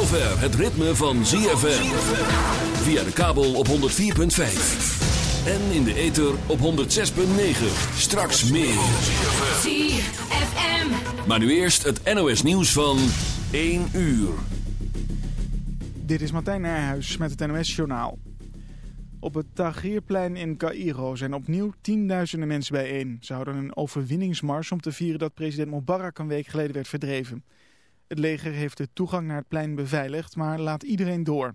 zover het ritme van ZFM. Via de kabel op 104.5. En in de ether op 106.9. Straks meer. ZFM. Maar nu eerst het NOS nieuws van 1 uur. Dit is Martijn Nijhuis met het NOS-journaal. Op het Tahrirplein in Cairo zijn opnieuw tienduizenden mensen bijeen. Ze houden een overwinningsmars om te vieren dat president Mubarak een week geleden werd verdreven. Het leger heeft de toegang naar het plein beveiligd, maar laat iedereen door.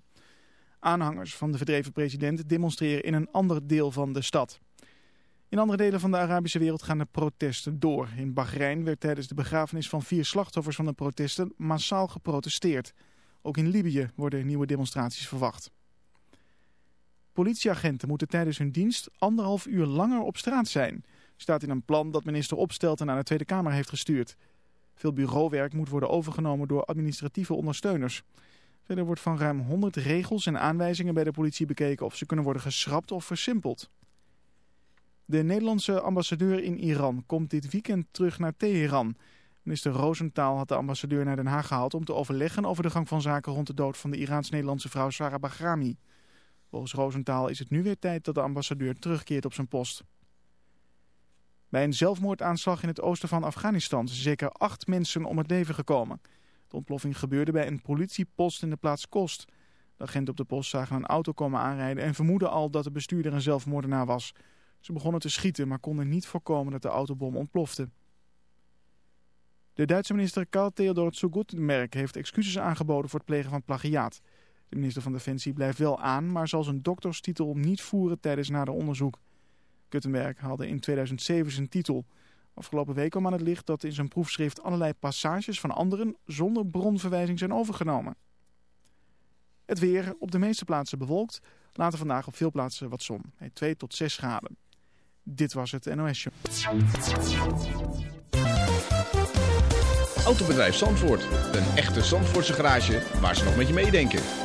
Aanhangers van de verdreven president demonstreren in een ander deel van de stad. In andere delen van de Arabische wereld gaan de protesten door. In Bahrein werd tijdens de begrafenis van vier slachtoffers van de protesten massaal geprotesteerd. Ook in Libië worden nieuwe demonstraties verwacht. Politieagenten moeten tijdens hun dienst anderhalf uur langer op straat zijn. Staat in een plan dat minister Opstelten naar de Tweede Kamer heeft gestuurd. Veel bureauwerk moet worden overgenomen door administratieve ondersteuners. Verder wordt van ruim 100 regels en aanwijzingen bij de politie bekeken of ze kunnen worden geschrapt of versimpeld. De Nederlandse ambassadeur in Iran komt dit weekend terug naar Teheran. Minister Rosenthal had de ambassadeur naar Den Haag gehaald om te overleggen over de gang van zaken rond de dood van de Iraans-Nederlandse vrouw Sarah Bahrami. Volgens Rosenthal is het nu weer tijd dat de ambassadeur terugkeert op zijn post. Bij een zelfmoordaanslag in het oosten van Afghanistan zijn zeker acht mensen om het leven gekomen. De ontploffing gebeurde bij een politiepost in de plaats Kost. De agenten op de post zagen een auto komen aanrijden en vermoeden al dat de bestuurder een zelfmoordenaar was. Ze begonnen te schieten, maar konden niet voorkomen dat de autobom ontplofte. De Duitse minister Karl Theodor zu Guttenberg heeft excuses aangeboden voor het plegen van plagiaat. De minister van Defensie blijft wel aan, maar zal zijn dokterstitel niet voeren tijdens nader onderzoek. Guttenberg haalde in 2007 zijn titel. Afgelopen week kwam aan het licht dat in zijn proefschrift allerlei passages van anderen zonder bronverwijzing zijn overgenomen. Het weer op de meeste plaatsen bewolkt. Later vandaag op veel plaatsen wat zon. 2 tot 6 graden. Dit was het NOS. Autobedrijf Zandvoort. Een echte Zandvoortse garage waar ze nog met je meedenken.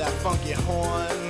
that funky horn.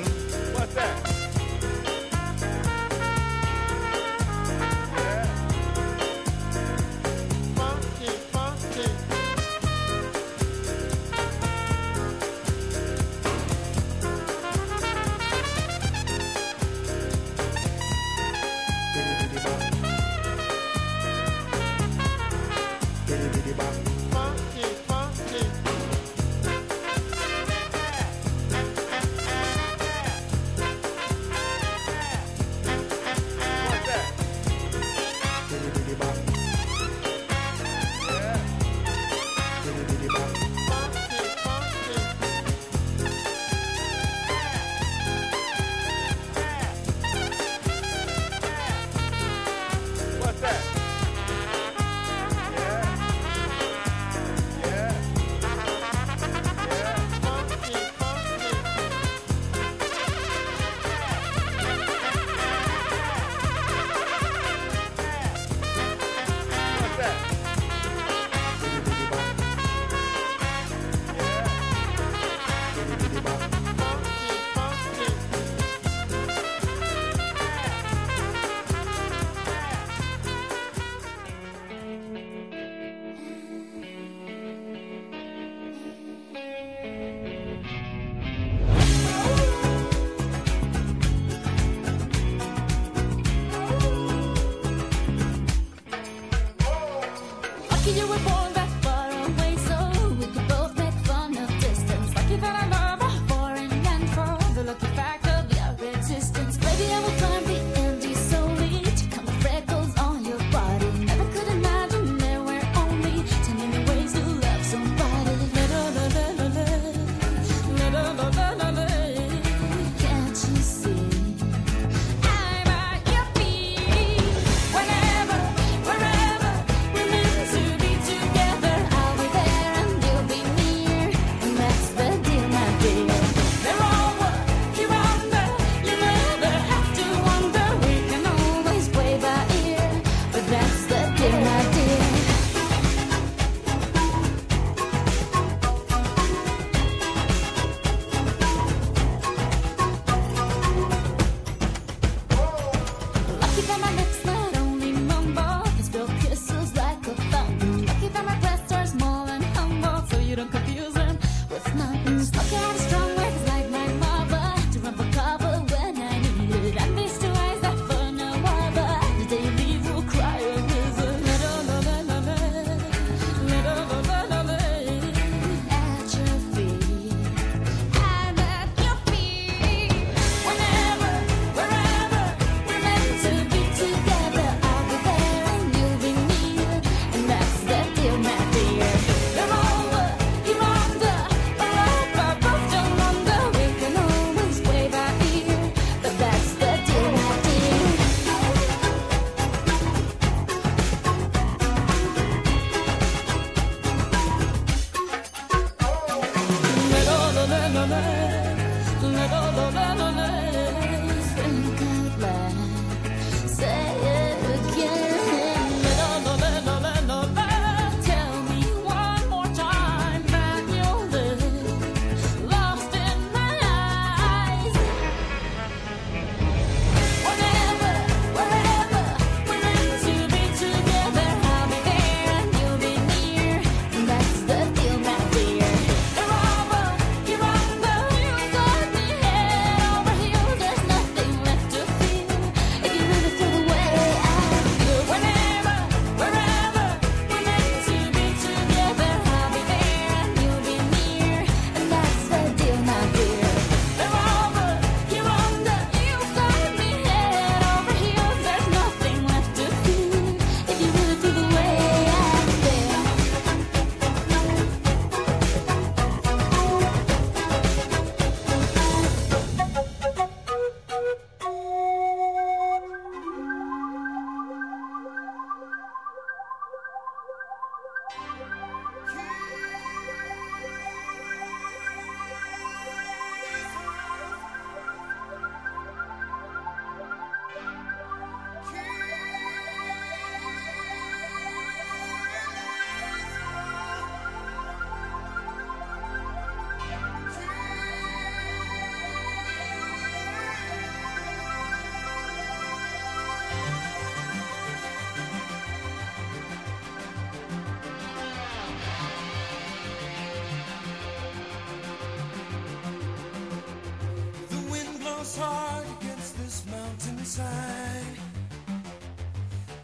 sunshine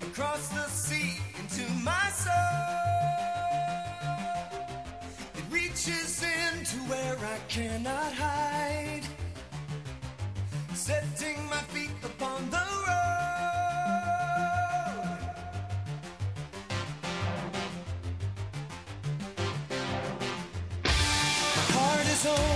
across the sea into my soul. It reaches into where I cannot hide, setting my feet upon the road. My heart is old.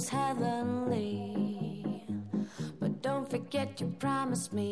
heavenly. But don't forget you promised me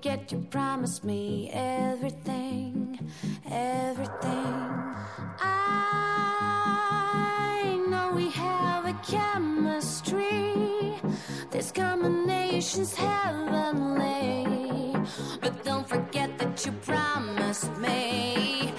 forget you promised me everything, everything. I know we have a chemistry. This combination's heavenly. But don't forget that you promised me.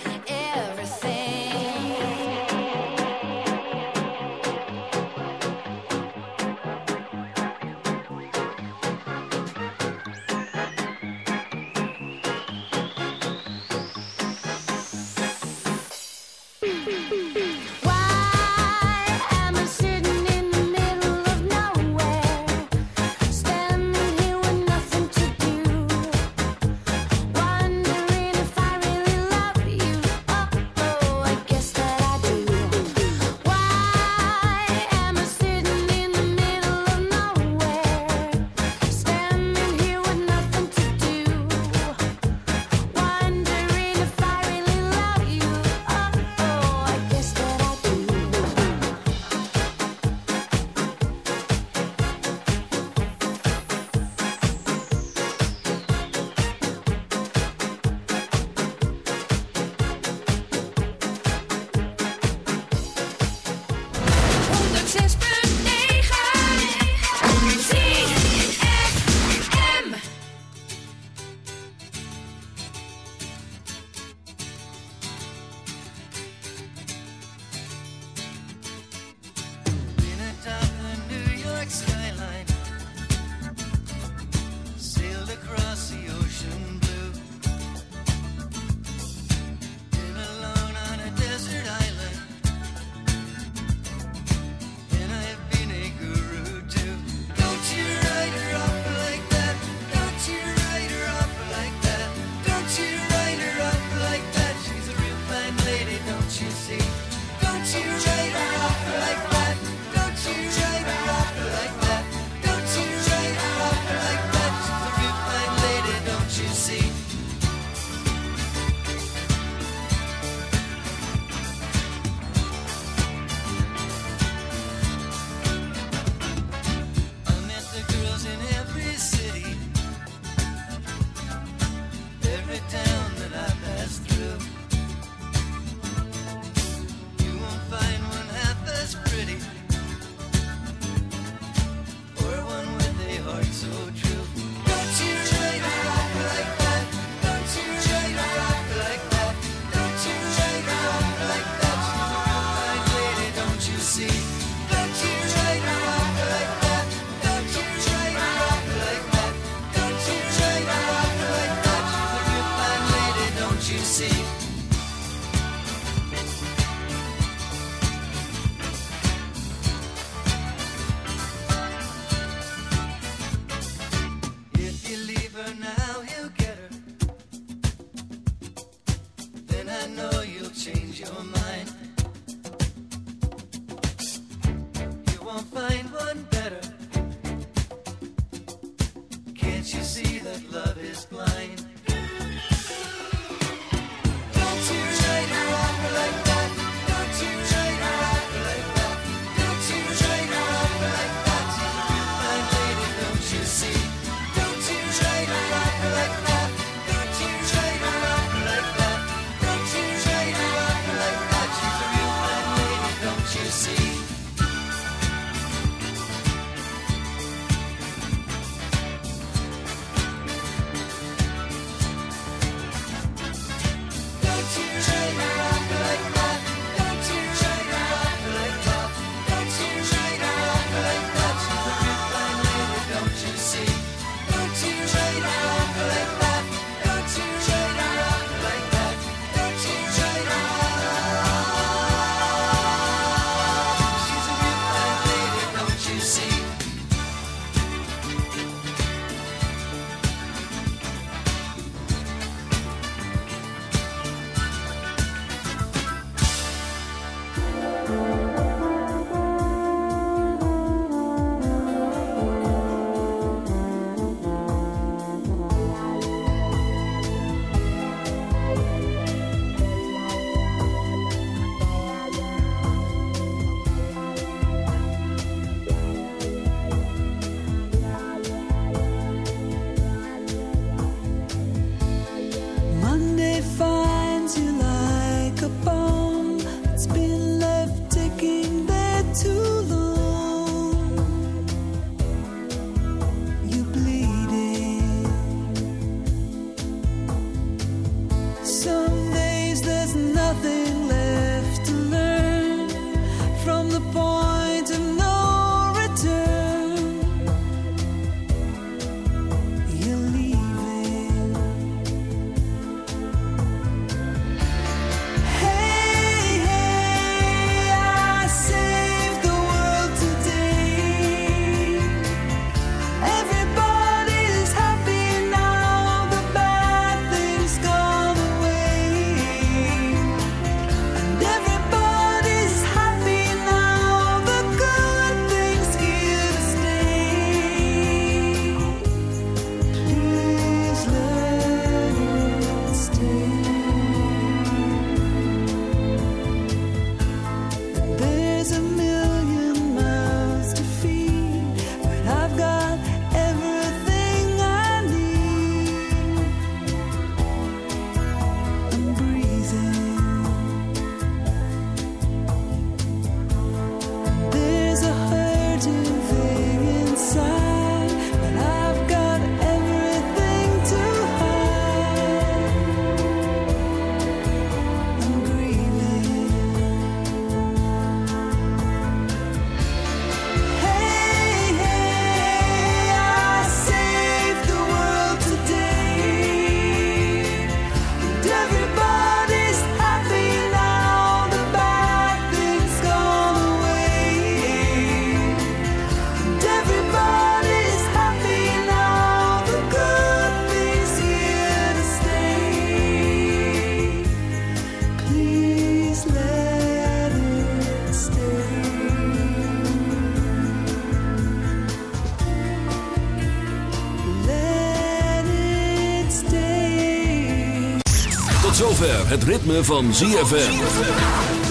Het ritme van ZFM.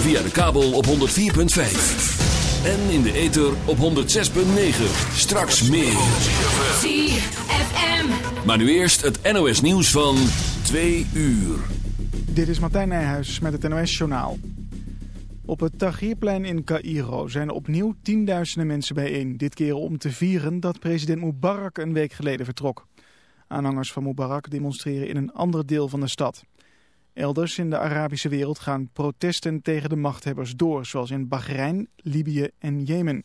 Via de kabel op 104.5. En in de ether op 106.9. Straks meer. ZFM. Maar nu eerst het NOS nieuws van 2 uur. Dit is Martijn Nijhuis met het NOS-journaal. Op het Tahrirplein in Cairo zijn opnieuw tienduizenden mensen bijeen. Dit keer om te vieren dat president Mubarak een week geleden vertrok. Aanhangers van Mubarak demonstreren in een ander deel van de stad. Elders in de Arabische wereld gaan protesten tegen de machthebbers door, zoals in Bahrein, Libië en Jemen.